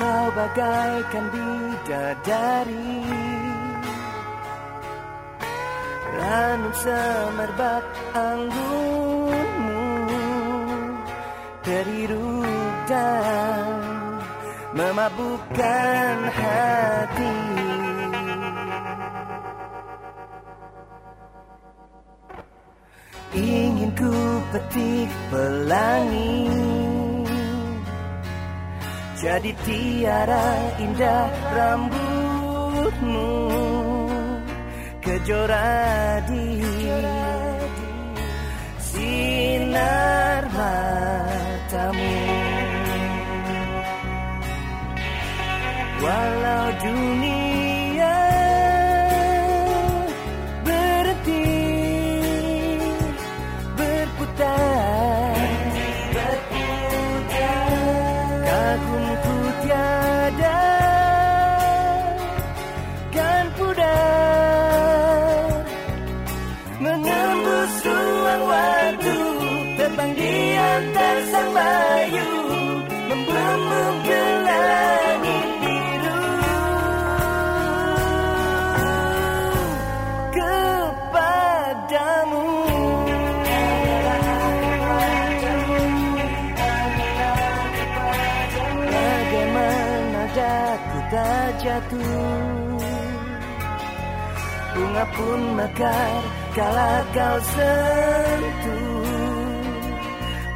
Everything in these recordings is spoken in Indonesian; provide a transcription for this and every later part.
Kau bagaikan bidadari. Ranum semerbak anggunmu. Terirup dan memabukkan hati. Ingin ku petik pelangi Jadi tiara indah rambutmu. Kejora di sinar matamu. Walau dunia tak jatuh. Bunga pun mekar kala kau sentuh.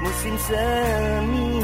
Musim semi